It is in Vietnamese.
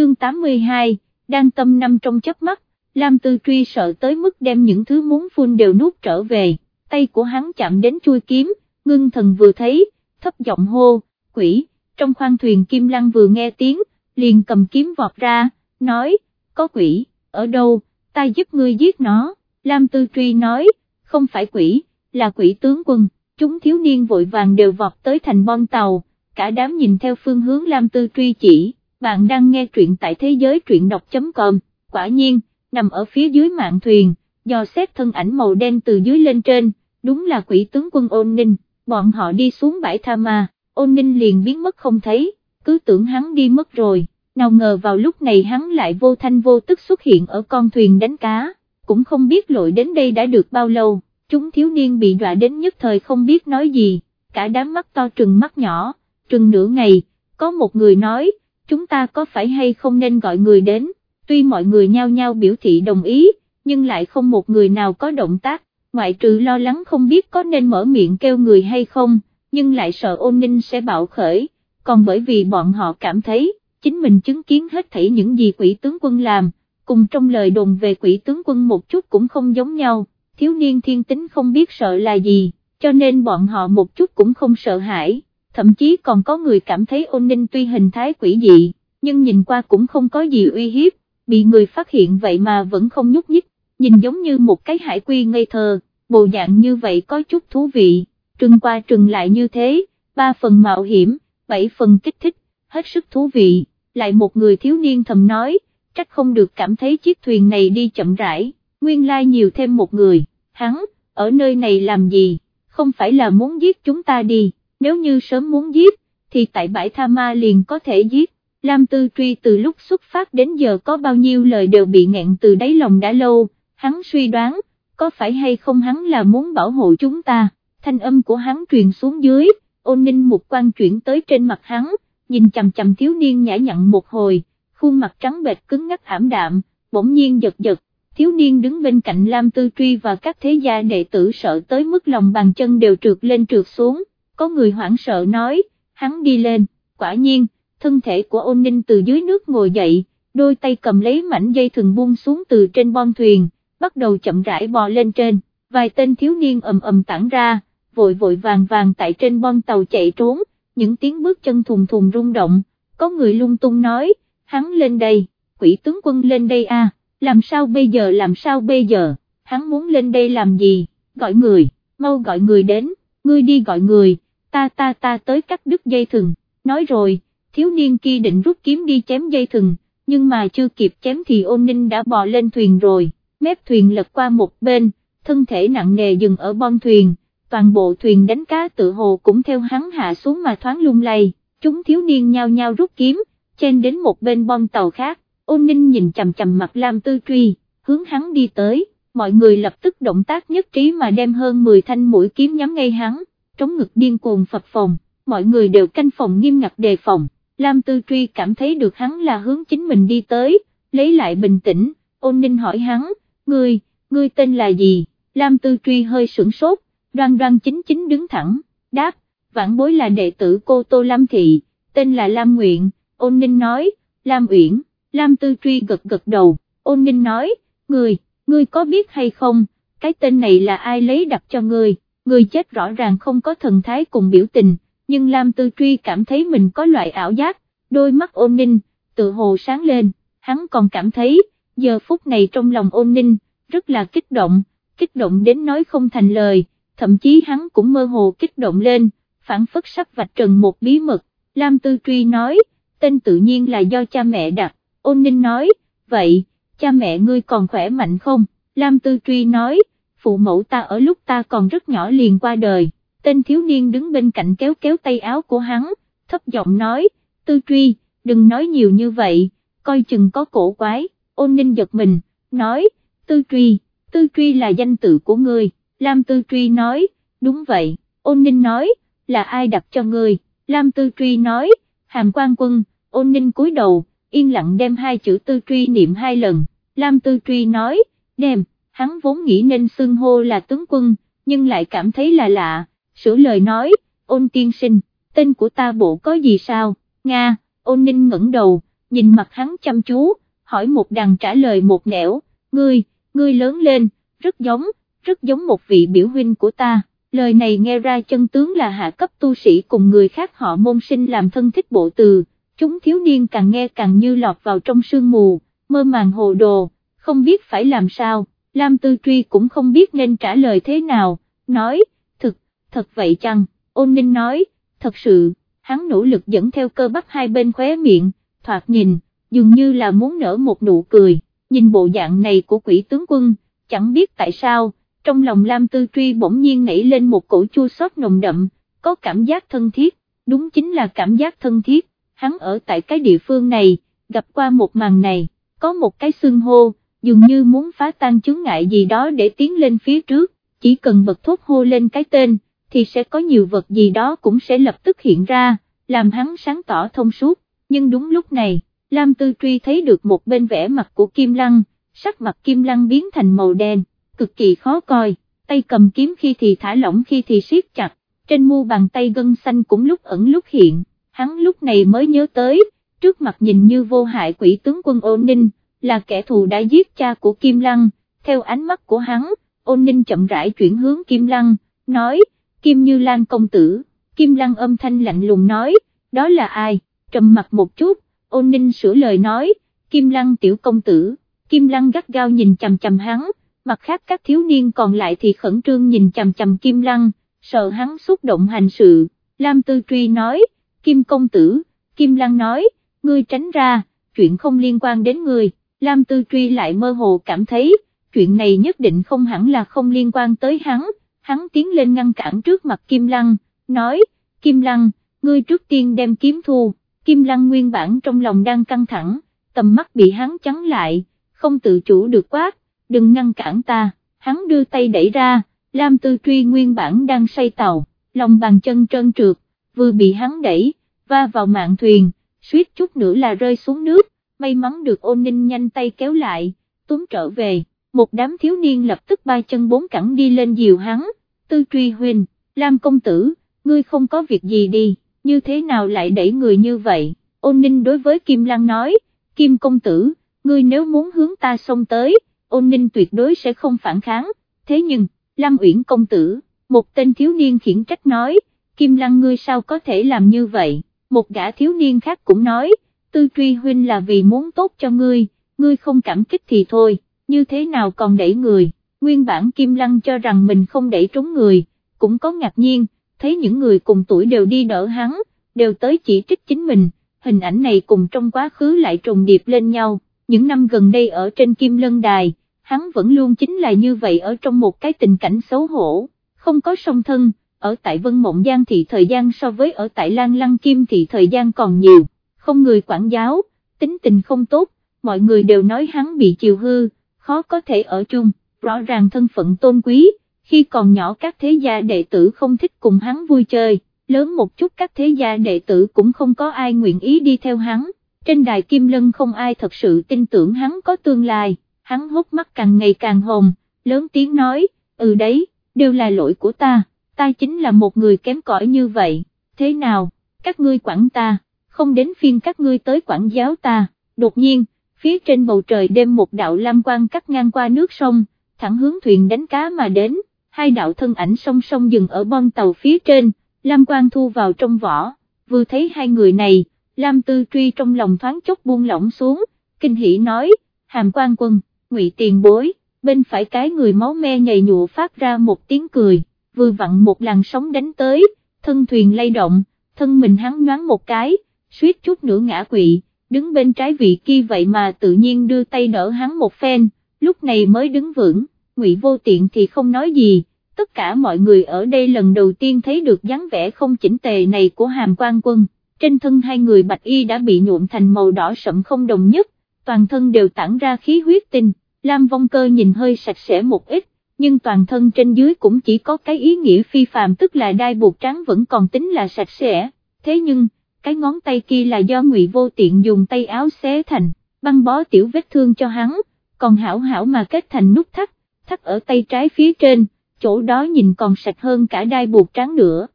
chương 82, đang tâm năm trong chớp mắt, Lam Tư Truy sợ tới mức đem những thứ muốn phun đều nuốt trở về, tay của hắn chạm đến chui kiếm, ngưng thần vừa thấy, thấp giọng hô, quỷ, trong khoang thuyền Kim Lăng vừa nghe tiếng, liền cầm kiếm vọt ra, nói, có quỷ, ở đâu, ta giúp ngươi giết nó, Lam Tư Truy nói, không phải quỷ, là quỷ tướng quân, chúng thiếu niên vội vàng đều vọt tới thành bon tàu, cả đám nhìn theo phương hướng Lam Tư Truy chỉ, bạn đang nghe truyện tại thế giới truyện đọc.com, quả nhiên, nằm ở phía dưới mạng thuyền, do xét thân ảnh màu đen từ dưới lên trên, đúng là quỷ tướng quân ôn ninh, bọn họ đi xuống bãi tha ma, ôn ninh liền biến mất không thấy, cứ tưởng hắn đi mất rồi, nào ngờ vào lúc này hắn lại vô thanh vô tức xuất hiện ở con thuyền đánh cá, cũng không biết lội đến đây đã được bao lâu, chúng thiếu niên bị dọa đến nhất thời không biết nói gì, cả đám mắt to trừng mắt nhỏ, trừng nửa ngày, có một người nói, chúng ta có phải hay không nên gọi người đến, tuy mọi người nhao nhao biểu thị đồng ý, nhưng lại không một người nào có động tác, ngoại trừ lo lắng không biết có nên mở miệng kêu người hay không, nhưng lại sợ ôn ninh sẽ bạo khởi, còn bởi vì bọn họ cảm thấy, chính mình chứng kiến hết thảy những gì quỷ tướng quân làm, cùng trong lời đồn về quỷ tướng quân một chút cũng không giống nhau, thiếu niên thiên tính không biết sợ là gì, cho nên bọn họ một chút cũng không sợ hãi, thậm chí còn có người cảm thấy ôn ninh tuy hình thái quỷ dị, nhưng nhìn qua cũng không có gì uy hiếp, bị người phát hiện vậy mà vẫn không nhúc nhích, nhìn giống như một cái hải quy ngây thơ, bộ dạng như vậy có chút thú vị, trừng qua trừng lại như thế, ba phần mạo hiểm, bảy phần kích thích, hết sức thú vị, lại một người thiếu niên thầm nói, trách không được cảm thấy chiếc thuyền này đi chậm rãi, nguyên lai nhiều thêm một người, hắn, ở nơi này làm gì, không phải là muốn giết chúng ta đi, nếu như sớm muốn giết, thì tại bãi Tha Ma liền có thể giết. Lam Tư Truy từ lúc xuất phát đến giờ có bao nhiêu lời đều bị nghẹn từ đáy lòng đã lâu, hắn suy đoán, có phải hay không hắn là muốn bảo hộ chúng ta, thanh âm của hắn truyền xuống dưới, ôn ninh một quan chuyển tới trên mặt hắn, nhìn chầm chầm thiếu niên nhã nhặn một hồi, khuôn mặt trắng bệch cứng ngắc ảm đạm, bỗng nhiên giật giật, thiếu niên đứng bên cạnh Lam Tư Truy và các thế gia đệ tử sợ tới mức lòng bàn chân đều trượt lên trượt xuống, có người hoảng sợ nói, hắn đi lên, quả nhiên, thân thể của ôn ninh từ dưới nước ngồi dậy, đôi tay cầm lấy mảnh dây thừng buông xuống từ trên bon thuyền, bắt đầu chậm rãi bò lên trên, vài tên thiếu niên ầm ầm tản ra, vội vội vàng vàng tại trên bon tàu chạy trốn, những tiếng bước chân thùng thùng rung động, có người lung tung nói, hắn lên đây, quỷ tướng quân lên đây à, làm sao bây giờ làm sao bây giờ, hắn muốn lên đây làm gì, gọi người, mau gọi người đến, ngươi đi gọi người, ta ta ta tới cắt đứt dây thừng, nói rồi, thiếu niên kia định rút kiếm đi chém dây thừng, nhưng mà chưa kịp chém thì ôn ninh đã bò lên thuyền rồi, mép thuyền lật qua một bên, thân thể nặng nề dừng ở bon thuyền, toàn bộ thuyền đánh cá tự hồ cũng theo hắn hạ xuống mà thoáng lung lay, chúng thiếu niên nhao nhao rút kiếm, chen đến một bên bon tàu khác, ôn ninh nhìn chầm chầm mặt Lam Tư Truy, hướng hắn đi tới, mọi người lập tức động tác nhất trí mà đem hơn 10 thanh mũi kiếm nhắm ngay hắn, trống ngực điên cuồng phập phòng, mọi người đều canh phòng nghiêm ngặt đề phòng, Lam Tư Truy cảm thấy được hắn là hướng chính mình đi tới, lấy lại bình tĩnh, ôn ninh hỏi hắn, ngươi, ngươi tên là gì, Lam Tư Truy hơi sửng sốt, đoan đoan chính chính đứng thẳng, đáp, vãn bối là đệ tử cô Tô Lam Thị, tên là Lam Nguyện, ôn ninh nói, Lam Uyển, Lam Tư Truy gật gật đầu, ôn ninh nói, ngươi, ngươi có biết hay không, cái tên này là ai lấy đặt cho ngươi, người chết rõ ràng không có thần thái cùng biểu tình, nhưng Lam Tư Truy cảm thấy mình có loại ảo giác, đôi mắt ôn ninh, tự hồ sáng lên, hắn còn cảm thấy, giờ phút này trong lòng ôn ninh, rất là kích động, kích động đến nói không thành lời, thậm chí hắn cũng mơ hồ kích động lên, phản phất sắp vạch trần một bí mật, Lam Tư Truy nói, tên tự nhiên là do cha mẹ đặt, ôn ninh nói, vậy, cha mẹ ngươi còn khỏe mạnh không, Lam Tư Truy nói, phụ mẫu ta ở lúc ta còn rất nhỏ liền qua đời, tên thiếu niên đứng bên cạnh kéo kéo tay áo của hắn, thấp giọng nói, Tư Truy, đừng nói nhiều như vậy, coi chừng có cổ quái, ôn ninh giật mình, nói, Tư Truy, Tư Truy là danh tự của ngươi, Lam Tư Truy nói, đúng vậy, ôn ninh nói, là ai đặt cho ngươi, Lam Tư Truy nói, hàm quan quân, ôn ninh cúi đầu, yên lặng đem hai chữ Tư Truy niệm hai lần, Lam Tư Truy nói, đem, hắn vốn nghĩ nên xưng hô là tướng quân, nhưng lại cảm thấy là lạ, sửa lời nói, ôn tiên sinh, tên của ta bộ có gì sao, Nga, ôn ninh ngẩng đầu, nhìn mặt hắn chăm chú, hỏi một đằng trả lời một nẻo, ngươi, ngươi lớn lên, rất giống, rất giống một vị biểu huynh của ta. Lời này nghe ra chân tướng là hạ cấp tu sĩ cùng người khác họ môn sinh làm thân thích bộ từ, chúng thiếu niên càng nghe càng như lọt vào trong sương mù, mơ màng hồ đồ, không biết phải làm sao, Lam Tư Truy cũng không biết nên trả lời thế nào, nói, thực, thật vậy chăng, ôn ninh nói, thật sự, hắn nỗ lực dẫn theo cơ bắp hai bên khóe miệng, thoạt nhìn, dường như là muốn nở một nụ cười, nhìn bộ dạng này của quỷ tướng quân, chẳng biết tại sao, trong lòng Lam Tư Truy bỗng nhiên nảy lên một cổ chua xót nồng đậm, có cảm giác thân thiết, đúng chính là cảm giác thân thiết, hắn ở tại cái địa phương này, gặp qua một màn này, có một cái xương hô, dường như muốn phá tan chứng ngại gì đó để tiến lên phía trước, chỉ cần bật thốt hô lên cái tên, thì sẽ có nhiều vật gì đó cũng sẽ lập tức hiện ra, làm hắn sáng tỏ thông suốt, nhưng đúng lúc này, Lam Tư Truy thấy được một bên vẻ mặt của Kim Lăng, sắc mặt Kim Lăng biến thành màu đen, cực kỳ khó coi, tay cầm kiếm khi thì thả lỏng khi thì siết chặt, trên mu bàn tay gân xanh cũng lúc ẩn lúc hiện, hắn lúc này mới nhớ tới, trước mặt nhìn như vô hại quỷ tướng quân ô ninh, là kẻ thù đã giết cha của Kim Lăng, theo ánh mắt của hắn, ôn ninh chậm rãi chuyển hướng Kim Lăng, nói, Kim Như Lan công tử, Kim Lăng âm thanh lạnh lùng nói, đó là ai, trầm mặt một chút, ôn ninh sửa lời nói, Kim Lăng tiểu công tử, Kim Lăng gắt gao nhìn chầm chầm hắn, mặt khác các thiếu niên còn lại thì khẩn trương nhìn chầm chầm Kim Lăng, sợ hắn xúc động hành sự, Lam Tư Truy nói, Kim công tử, Kim Lăng nói, ngươi tránh ra, chuyện không liên quan đến ngươi, Lam Tư Truy lại mơ hồ cảm thấy, chuyện này nhất định không hẳn là không liên quan tới hắn, hắn tiến lên ngăn cản trước mặt Kim Lăng, nói, Kim Lăng, ngươi trước tiên đem kiếm thu, Kim Lăng nguyên bản trong lòng đang căng thẳng, tầm mắt bị hắn chắn lại, không tự chủ được quát, đừng ngăn cản ta, hắn đưa tay đẩy ra, Lam Tư Truy nguyên bản đang say tàu, lòng bàn chân trơn trượt, vừa bị hắn đẩy, va vào mạng thuyền, suýt chút nữa là rơi xuống nước, may mắn được ôn ninh nhanh tay kéo lại, túm trở về, một đám thiếu niên lập tức ba chân bốn cẳng đi lên diều hắn, Tư Truy huynh, Lam công tử, ngươi không có việc gì đi, như thế nào lại đẩy người như vậy, ôn ninh đối với Kim Lan nói, Kim công tử, ngươi nếu muốn hướng ta xông tới, ôn ninh tuyệt đối sẽ không phản kháng, thế nhưng, Lam Uyển công tử, một tên thiếu niên khiển trách nói, Kim Lăng ngươi sao có thể làm như vậy, một gã thiếu niên khác cũng nói, tư truy huynh là vì muốn tốt cho ngươi, ngươi không cảm kích thì thôi, như thế nào còn đẩy người, nguyên bản Kim Lăng cho rằng mình không đẩy trúng người, cũng có ngạc nhiên, thấy những người cùng tuổi đều đi đỡ hắn, đều tới chỉ trích chính mình, hình ảnh này cùng trong quá khứ lại trùng điệp lên nhau, những năm gần đây ở trên Kim Lân Đài, hắn vẫn luôn chính là như vậy ở trong một cái tình cảnh xấu hổ, không có song thân, ở tại Vân Mộng Giang thì thời gian so với ở tại Lan Lăng Kim thì thời gian còn nhiều, không người quản giáo, tính tình không tốt, mọi người đều nói hắn bị chiều hư, khó có thể ở chung, rõ ràng thân phận tôn quý, khi còn nhỏ các thế gia đệ tử không thích cùng hắn vui chơi, lớn một chút các thế gia đệ tử cũng không có ai nguyện ý đi theo hắn, trên đài Kim Lân không ai thật sự tin tưởng hắn có tương lai hắn hút mắt càng ngày càng hồng, lớn tiếng nói, ừ đấy, đều là lỗi của ta, ta chính là một người kém cỏi như vậy, thế nào, các ngươi quản ta, không đến phiên các ngươi tới quản giáo ta, đột nhiên, phía trên bầu trời đêm một đạo lam quang cắt ngang qua nước sông, thẳng hướng thuyền đánh cá mà đến, hai đạo thân ảnh song song dừng ở bon tàu phía trên, lam quang thu vào trong vỏ, vừa thấy hai người này, lam tư truy trong lòng thoáng chốc buông lỏng xuống, kinh hỉ nói, hàm quan quân ngụy tiền bối, bên phải cái người máu me nhầy nhụa phát ra một tiếng cười, vừa vặn một làn sóng đánh tới, thân thuyền lay động, thân mình hắn nhoáng một cái, suýt chút nữa ngã quỵ, đứng bên trái vị kia vậy mà tự nhiên đưa tay đỡ hắn một phen, lúc này mới đứng vững, ngụy vô tiện thì không nói gì, tất cả mọi người ở đây lần đầu tiên thấy được dáng vẻ không chỉnh tề này của hàm quan quân, trên thân hai người bạch y đã bị nhuộm thành màu đỏ sậm không đồng nhất, toàn thân đều tản ra khí huyết tinh, Lam Vong Cơ nhìn hơi sạch sẽ một ít, nhưng toàn thân trên dưới cũng chỉ có cái ý nghĩa phi phàm tức là đai buộc trắng vẫn còn tính là sạch sẽ, thế nhưng, cái ngón tay kia là do ngụy vô tiện dùng tay áo xé thành, băng bó tiểu vết thương cho hắn, còn hảo hảo mà kết thành nút thắt, thắt ở tay trái phía trên, chỗ đó nhìn còn sạch hơn cả đai buộc trắng nữa.